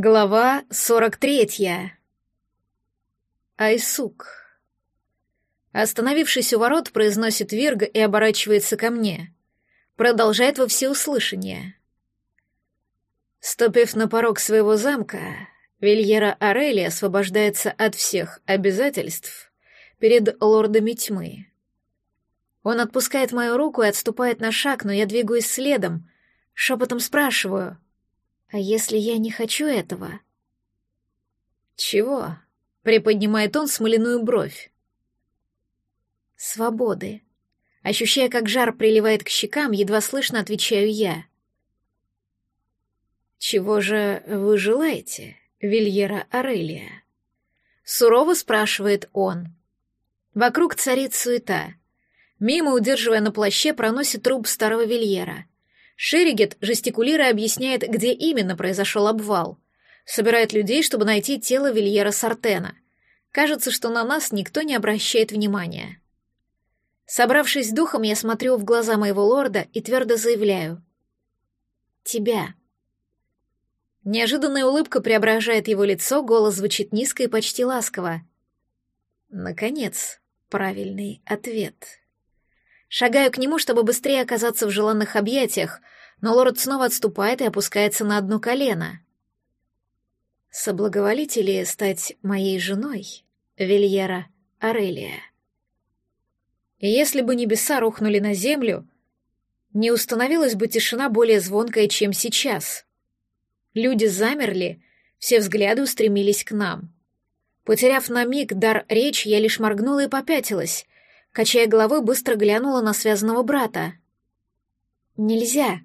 Глава сорок третья. Айсук. Остановившись у ворот, произносит Вирга и оборачивается ко мне. Продолжает во всеуслышание. Ступив на порог своего замка, Вильера Орели освобождается от всех обязательств перед лордами тьмы. Он отпускает мою руку и отступает на шаг, но я двигаюсь следом, шепотом спрашиваю — а если я не хочу этого? Чего? Приподнимает он смоляную бровь. Свободы. Ощущая, как жар приливает к щекам, едва слышно отвечаю я. Чего же вы желаете, Вильера Орелия? Сурово спрашивает он. Вокруг царит суета. Мимо, удерживая на плаще, проносит труп старого Вильера — Шеригет, жестикулируя, объясняет, где именно произошел обвал. Собирает людей, чтобы найти тело Вильера Сартена. Кажется, что на нас никто не обращает внимания. Собравшись духом, я смотрю в глаза моего лорда и твердо заявляю. «Тебя». Неожиданная улыбка преображает его лицо, голос звучит низко и почти ласково. Наконец, правильный ответ. Шагаю к нему, чтобы быстрее оказаться в желанных объятиях, но лорд снова отступает и опускается на одно колено. «Соблаговолите ли стать моей женой, Вильера Орелия?» И если бы небеса рухнули на землю, не установилась бы тишина более звонкая, чем сейчас. Люди замерли, все взгляды устремились к нам. Потеряв на миг дар речи, я лишь моргнула и попятилась, Качая головой, быстро глянула на связанного брата. «Нельзя».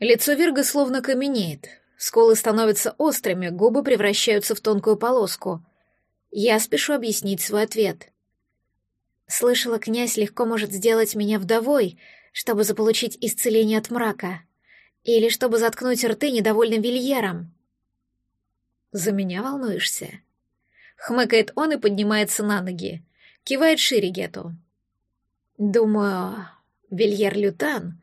Лицо Вирга словно каменеет. Сколы становятся острыми, губы превращаются в тонкую полоску. Я спешу объяснить свой ответ. Слышала, князь легко может сделать меня вдовой, чтобы заполучить исцеление от мрака. Или чтобы заткнуть рты недовольным вильером. «За меня волнуешься?» Хмыкает он и поднимается на ноги. Кивает Ширигету. Думаю, Вильер Лютан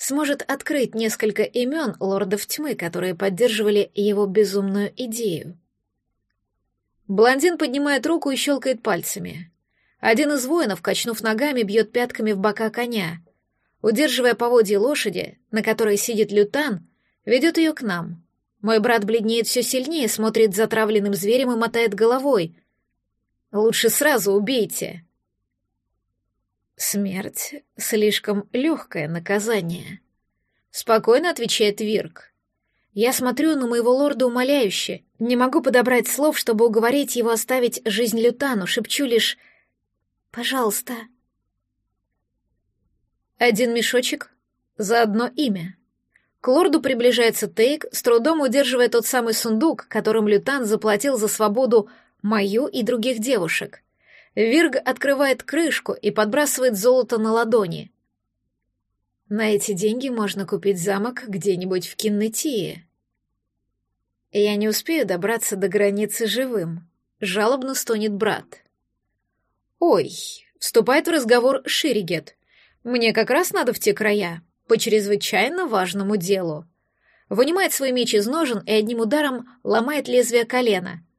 сможет открыть несколько имен лордов тьмы, которые поддерживали его безумную идею. Блондин поднимает руку и щелкает пальцами. Один из воинов, качнув ногами, бьет пятками в бока коня. Удерживая поводье лошади, на которой сидит лютан, ведет ее к нам. Мой брат бледнеет все сильнее, смотрит затравленным зверем и мотает головой, Лучше сразу убейте. Смерть — слишком легкое наказание. Спокойно отвечает Вирк. Я смотрю на моего лорда умоляюще, не могу подобрать слов, чтобы уговорить его оставить жизнь Лютану, шепчу лишь «Пожалуйста». Один мешочек за одно имя. К лорду приближается Тейк, с трудом удерживая тот самый сундук, которым Лютан заплатил за свободу мою и других девушек. Вирг открывает крышку и подбрасывает золото на ладони. На эти деньги можно купить замок где-нибудь в Киннетии. Я не успею добраться до границы живым. Жалобно стонет брат. Ой, вступает в разговор Ширигет. Мне как раз надо в те края, по чрезвычайно важному делу. Вынимает свой меч из ножен и одним ударом ломает лезвие колена —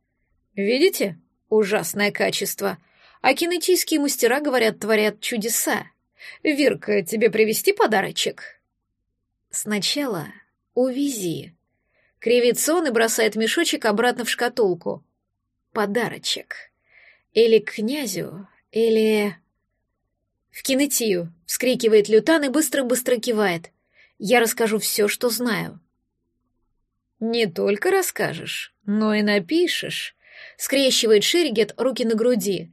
Видите? Ужасное качество. А кинетийские мастера, говорят, творят чудеса. Вирка, тебе привезти подарочек? Сначала увези. Кривится он и бросает мешочек обратно в шкатулку. Подарочек. Или к князю, или... В кинетию, вскрикивает Лютан и быстро-быстро кивает. Я расскажу все, что знаю. Не только расскажешь, но и напишешь, скрещивает Ширигет руки на груди.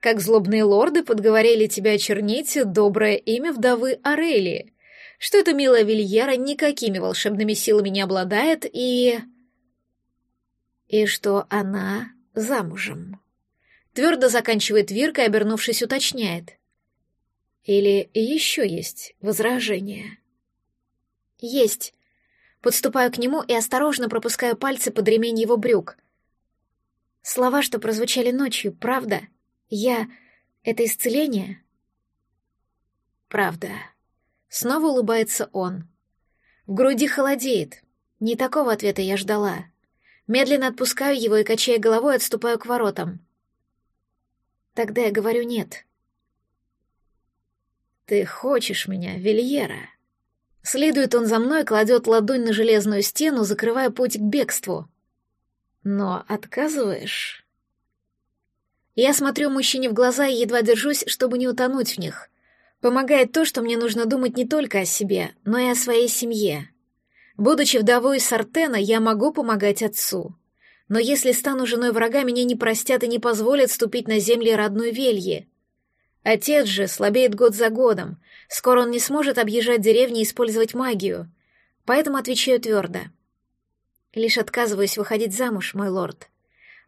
Как злобные лорды подговорили тебя очернить доброе имя вдовы Арелии, что эта милая Вильера никакими волшебными силами не обладает и... И что она замужем. Твердо заканчивает Вирка и, обернувшись, уточняет. Или еще есть возражения? Есть. Подступаю к нему и осторожно пропускаю пальцы под ремень его брюк — Слова, что прозвучали ночью, правда? Я... Это исцеление? Правда. Снова улыбается он. В груди холодеет. Не такого ответа я ждала. Медленно отпускаю его и, качая головой, отступаю к воротам. Тогда я говорю «нет». «Ты хочешь меня, Вильера?» Следует он за мной, кладет ладонь на железную стену, закрывая путь к бегству. «Но отказываешь?» Я смотрю мужчине в глаза и едва держусь, чтобы не утонуть в них. Помогает то, что мне нужно думать не только о себе, но и о своей семье. Будучи вдовой Сартена, я могу помогать отцу. Но если стану женой врага, меня не простят и не позволят ступить на земли родной Вельи. Отец же слабеет год за годом. Скоро он не сможет объезжать деревни и использовать магию. Поэтому отвечаю твердо. Лишь отказываюсь выходить замуж, мой лорд.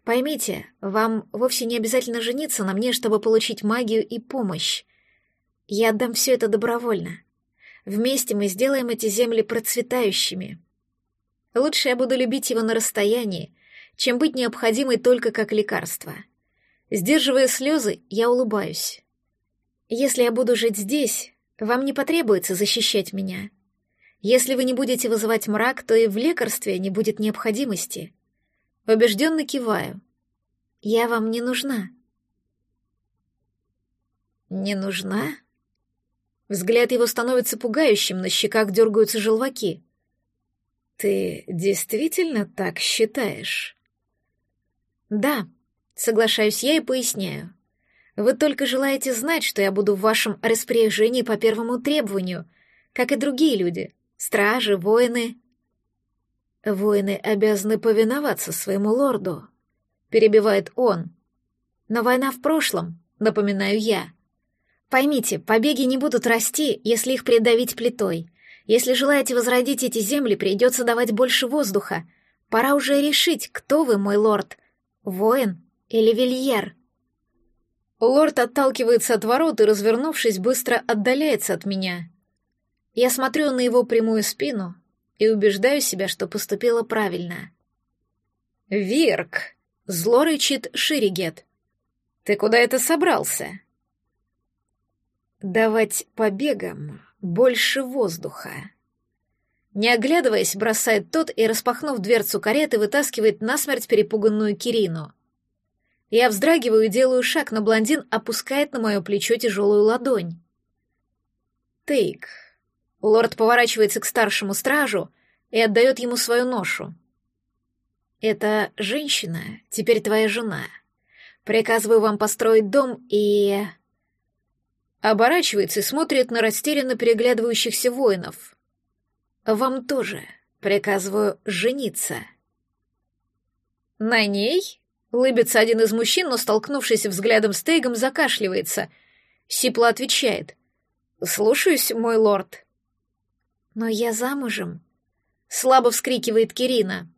Поймите, вам вовсе не обязательно жениться на мне, чтобы получить магию и помощь. Я отдам все это добровольно. Вместе мы сделаем эти земли процветающими. Лучше я буду любить его на расстоянии, чем быть необходимой только как лекарство. Сдерживая слезы, я улыбаюсь. Если я буду жить здесь, вам не потребуется защищать меня. Если вы не будете вызывать мрак, то и в лекарстве не будет необходимости. Убежденно киваю. Я вам не нужна. Не нужна? Взгляд его становится пугающим, на щеках дергаются желваки. «Ты действительно так считаешь?» «Да», — соглашаюсь я и поясняю. «Вы только желаете знать, что я буду в вашем распоряжении по первому требованию, как и другие люди, стражи, воины». «Воины обязаны повиноваться своему лорду», — перебивает он. «Но война в прошлом», — напоминаю я. Поймите, побеги не будут расти, если их придавить плитой. Если желаете возродить эти земли, придется давать больше воздуха. Пора уже решить, кто вы, мой лорд. Воин или вильер?» Лорд отталкивается от ворот и, развернувшись, быстро отдаляется от меня. Я смотрю на его прямую спину и убеждаю себя, что поступила правильно. «Вирк!» — зло рычит Ширигет. «Ты куда это собрался?» давать побегам больше воздуха. Не оглядываясь, бросает тот и, распахнув дверцу кареты, вытаскивает насмерть перепуганную Кирину. Я вздрагиваю и делаю шаг, но блондин опускает на мое плечо тяжелую ладонь. «Тейк». Лорд поворачивается к старшему стражу и отдает ему свою ношу. «Это женщина, теперь твоя жена. Приказываю вам построить дом и...» Оборачивается и смотрит на растерянно переглядывающихся воинов. «Вам тоже приказываю жениться». «На ней?» — улыбится один из мужчин, но, столкнувшись взглядом с Тейгом, закашливается. Сипло отвечает. «Слушаюсь, мой лорд». «Но я замужем», — слабо вскрикивает Кирина.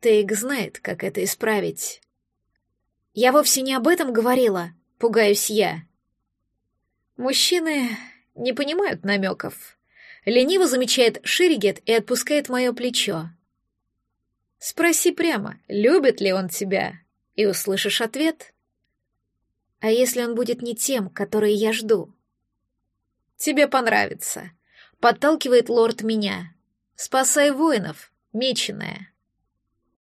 Тейг знает, как это исправить. «Я вовсе не об этом говорила», — пугаюсь я. Мужчины не понимают намеков. Лениво замечает Ширигет и отпускает мое плечо. Спроси прямо, любит ли он тебя, и услышишь ответ. А если он будет не тем, который я жду? Тебе понравится. Подталкивает лорд меня. Спасай воинов, меченая.